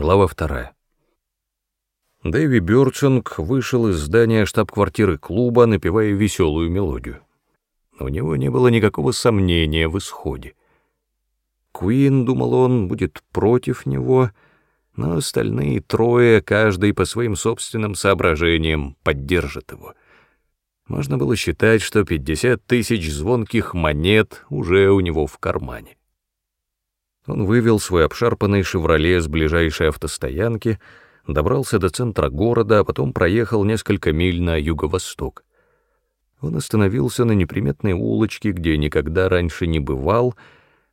Глава вторая. Дэви Бёрчинг вышел из здания штаб-квартиры клуба, напевая веселую мелодию. У него не было никакого сомнения в исходе. Куин, думал он, будет против него, но остальные трое, каждый по своим собственным соображениям, поддержат его. Можно было считать, что пятьдесят тысяч звонких монет уже у него в кармане. Он вывел свой обшарпанный «Шевроле» с ближайшей автостоянки, добрался до центра города, а потом проехал несколько миль на юго-восток. Он остановился на неприметной улочке, где никогда раньше не бывал,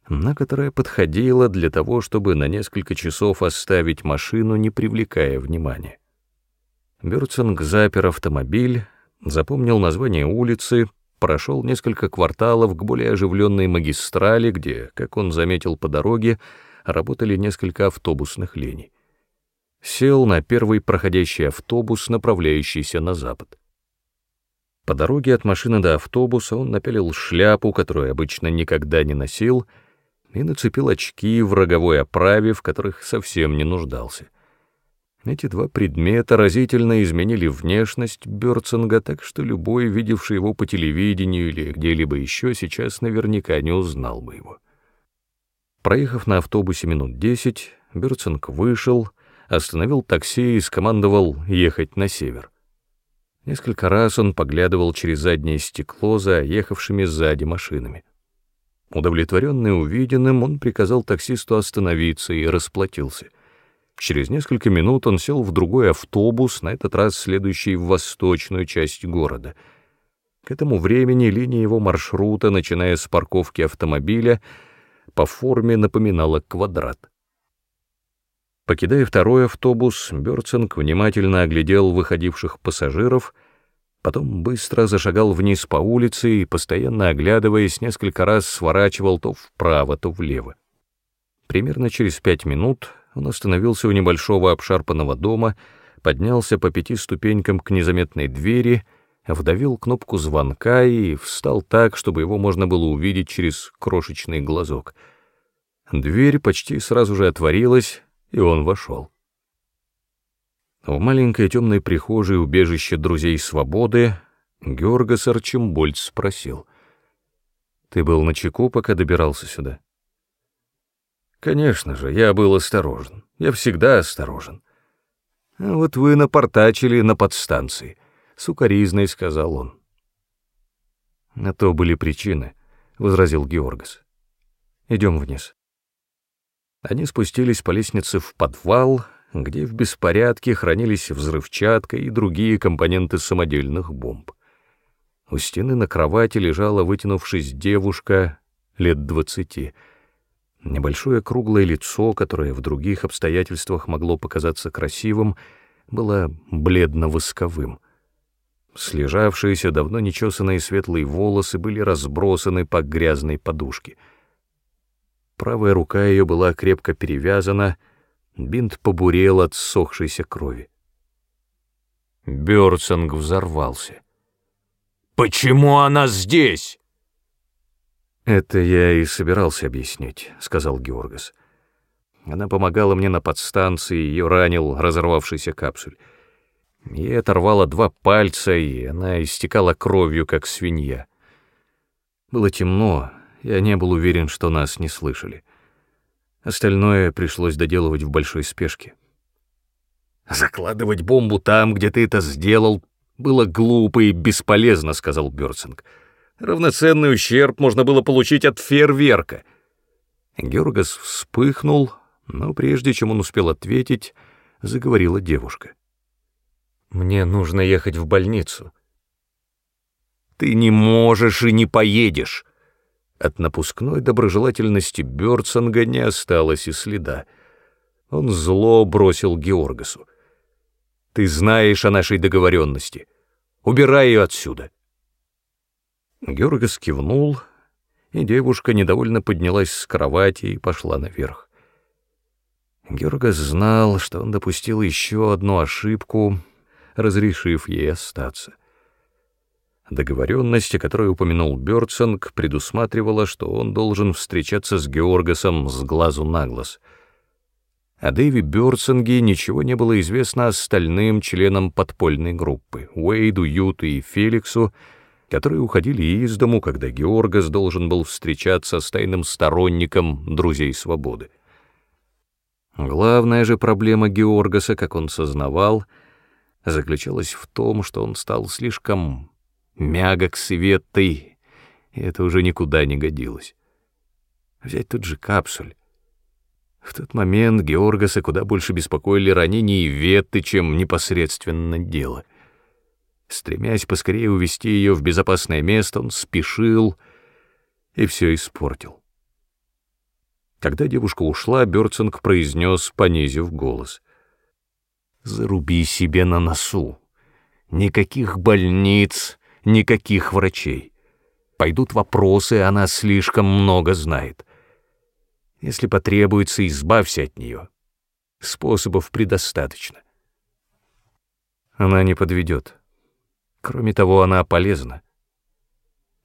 на которая подходила для того, чтобы на несколько часов оставить машину, не привлекая внимания. Бёрцинг запер автомобиль, запомнил название улицы, прошел несколько кварталов к более оживленной магистрали, где, как он заметил по дороге, работали несколько автобусных линий. Сел на первый проходящий автобус, направляющийся на запад. По дороге от машины до автобуса он напялил шляпу, которую обычно никогда не носил, и нацепил очки в роговой оправе, в которых совсем не нуждался. Эти два предмета разительно изменили внешность Бёрцинга, так что любой, видевший его по телевидению или где-либо еще, сейчас наверняка не узнал бы его. Проехав на автобусе минут десять, Бёрцинг вышел, остановил такси и скомандовал ехать на север. Несколько раз он поглядывал через заднее стекло за ехавшими сзади машинами. Удовлетворенный увиденным, он приказал таксисту остановиться и расплатился. Через несколько минут он сел в другой автобус, на этот раз следующий в восточную часть города. К этому времени линия его маршрута, начиная с парковки автомобиля, по форме напоминала квадрат. Покидая второй автобус, Бёрцинг внимательно оглядел выходивших пассажиров, потом быстро зашагал вниз по улице и, постоянно оглядываясь, несколько раз сворачивал то вправо, то влево. Примерно через пять минут он остановился у небольшого обшарпанного дома, поднялся по пяти ступенькам к незаметной двери, вдавил кнопку звонка и встал так, чтобы его можно было увидеть через крошечный глазок. Дверь почти сразу же отворилась, и он вошел. В маленькой темной прихожей убежище друзей свободы Георгас Арчимбольд спросил. «Ты был на чеку, пока добирался сюда?» Конечно же, я был осторожен. Я всегда осторожен. А вот вы напортачили на подстанции, — сукоризной сказал он. На то были причины, — возразил Георгас. Идем вниз. Они спустились по лестнице в подвал, где в беспорядке хранились взрывчатка и другие компоненты самодельных бомб. У стены на кровати лежала, вытянувшись, девушка лет двадцати — Небольшое круглое лицо, которое в других обстоятельствах могло показаться красивым, было бледно-восковым. Слежавшиеся, давно нечесанные светлые волосы были разбросаны по грязной подушке. Правая рука ее была крепко перевязана, бинт побурел от сохшейся крови. Бёрцинг взорвался. «Почему она здесь?» «Это я и собирался объяснить», — сказал Георгас. Она помогала мне на подстанции, ее ранил разорвавшийся капсуль. Ей оторвало два пальца, и она истекала кровью, как свинья. Было темно, я не был уверен, что нас не слышали. Остальное пришлось доделывать в большой спешке. «Закладывать бомбу там, где ты это сделал, было глупо и бесполезно», — сказал Бёрцинг. Равноценный ущерб можно было получить от фейерверка. Георгас вспыхнул, но прежде чем он успел ответить, заговорила девушка. «Мне нужно ехать в больницу». «Ты не можешь и не поедешь!» От напускной доброжелательности Бёрцинга не осталось и следа. Он зло бросил Георгасу. «Ты знаешь о нашей договоренности. Убирай ее отсюда!» Георгас кивнул, и девушка недовольно поднялась с кровати и пошла наверх. Георгас знал, что он допустил еще одну ошибку, разрешив ей остаться. Договоренность, о которой упомянул Бёрцинг, предусматривала, что он должен встречаться с Георгасом с глазу на глаз. О Дэви Бёрдсонге ничего не было известно остальным членам подпольной группы — Уэйду, Юту и Феликсу, которые уходили из дому, когда Георгас должен был встречаться с тайным сторонником друзей свободы. Главная же проблема Георгаса, как он сознавал, заключалась в том, что он стал слишком мягок с Иветтой, и это уже никуда не годилось. Взять тот же капсуль. В тот момент Георгаса куда больше беспокоили ранения Иветты, чем непосредственно дело. Стремясь поскорее увести ее в безопасное место, он спешил и все испортил. Когда девушка ушла, Бёрцинг произнес, понизив голос. «Заруби себе на носу. Никаких больниц, никаких врачей. Пойдут вопросы, она слишком много знает. Если потребуется, избавься от нее. Способов предостаточно. Она не подведет. Кроме того, она полезна.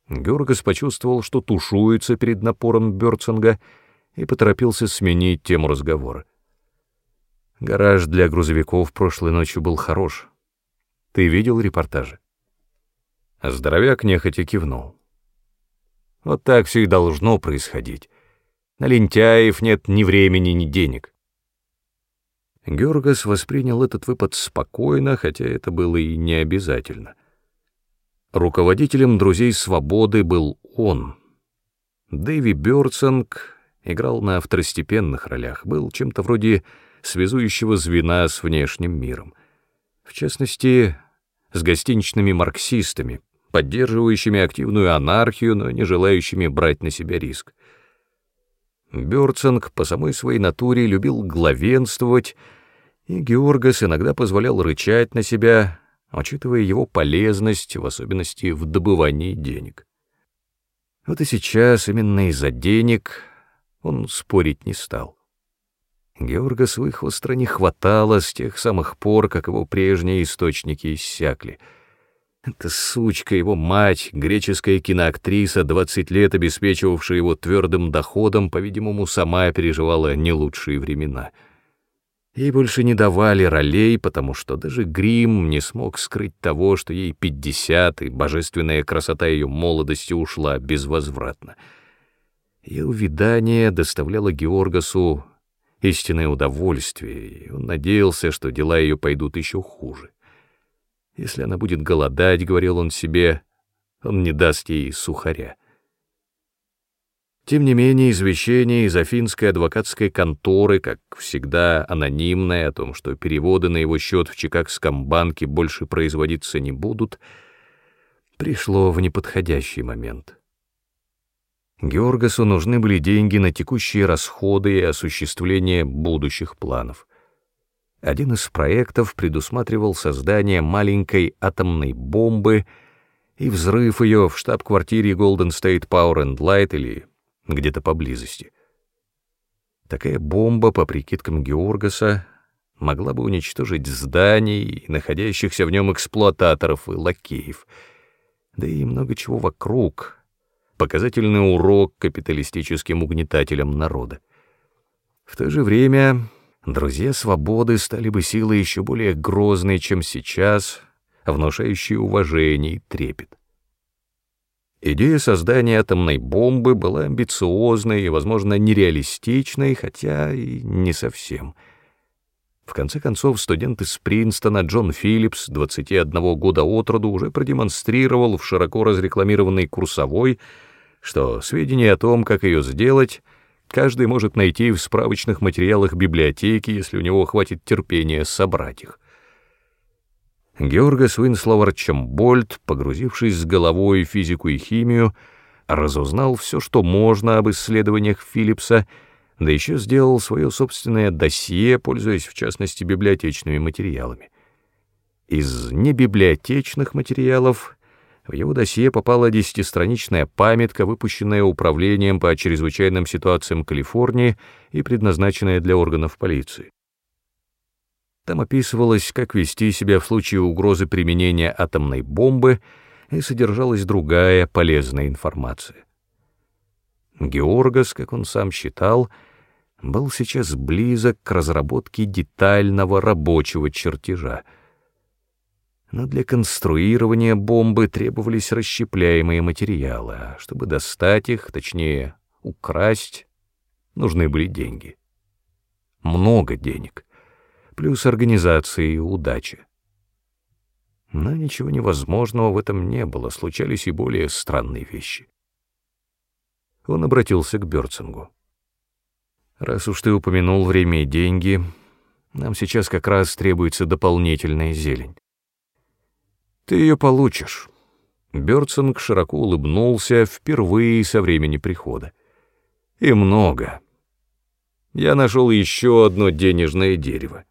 Георгас почувствовал, что тушуется перед напором Бёрцинга — и поторопился сменить тему разговора. Гараж для грузовиков прошлой ночью был хорош. Ты видел репортажи? Здоровяк нехотя кивнул. Вот так все и должно происходить. На лентяев нет ни времени, ни денег. Георгас воспринял этот выпад спокойно, хотя это было и не обязательно. Руководителем «Друзей свободы» был он. Дэви Бёрцинг играл на второстепенных ролях, был чем-то вроде связующего звена с внешним миром. В частности, с гостиничными марксистами, поддерживающими активную анархию, но не желающими брать на себя риск. Бёрцинг по самой своей натуре любил главенствовать, и Георгас иногда позволял рычать на себя, учитывая его полезность, в особенности в добывании денег. Вот и сейчас именно из-за денег он спорить не стал. Георга Свыхвостра не хватало с тех самых пор, как его прежние источники иссякли. Эта сучка, его мать, греческая киноактриса, двадцать лет обеспечивавшая его твердым доходом, по-видимому, сама переживала не лучшие времена. Ей больше не давали ролей, потому что даже грим не смог скрыть того, что ей пятьдесят, и божественная красота ее молодости ушла безвозвратно — ее увядание доставляло Георгасу истинное удовольствие, и он надеялся, что дела ее пойдут еще хуже. Если она будет голодать, — говорил он себе, — он не даст ей сухаря. Тем не менее, извещение из афинской адвокатской конторы, как всегда анонимное, о том, что переводы на его счет в Чикагском банке больше производиться не будут, пришло в неподходящий момент. Георгасу нужны были деньги на текущие расходы и осуществление будущих планов. Один из проектов предусматривал создание маленькой атомной бомбы и взрыв ее в штаб-квартире Golden State Power and Light или где-то поблизости. Такая бомба, по прикидкам Георгаса, могла бы уничтожить зданий находящихся в нем эксплуататоров и лакеев, да и много чего вокруг — показательный урок капиталистическим угнетателям народа. В то же время друзья свободы стали бы силой еще более грозной, чем сейчас, внушающей уважение и трепет. Идея создания атомной бомбы была амбициозной и, возможно, нереалистичной, хотя и не совсем. В конце концов, студент из Принстона Джон Филлипс, 21 года от роду, уже продемонстрировал в широко разрекламированной курсовой что сведения о том, как ее сделать, каждый может найти в справочных материалах библиотеки, если у него хватит терпения собрать их. Георгас Винсловар Чамбольд, погрузившись с головой в физику и химию, разузнал все, что можно об исследованиях Филлипса, да еще сделал свое собственное досье, пользуясь, в частности, библиотечными материалами. Из небиблиотечных материалов в его досье попала десятистраничная памятка, выпущенная Управлением по чрезвычайным ситуациям Калифорнии и предназначенная для органов полиции. Там описывалось, как вести себя в случае угрозы применения атомной бомбы, и содержалась другая полезная информация. Георгас, как он сам считал, был сейчас близок к разработке детального рабочего чертежа. Но для конструирования бомбы требовались расщепляемые материалы, а чтобы достать их, точнее, украсть, нужны были деньги. Много денег, плюс организации и удача. Но ничего невозможного в этом не было, случались и более странные вещи. Он обратился к Бёрцингу. «Раз уж ты упомянул время и деньги, нам сейчас как раз требуется дополнительная зелень. Ты ее получишь». Бёрцинг широко улыбнулся впервые со времени прихода. «И много. Я нашел еще одно денежное дерево.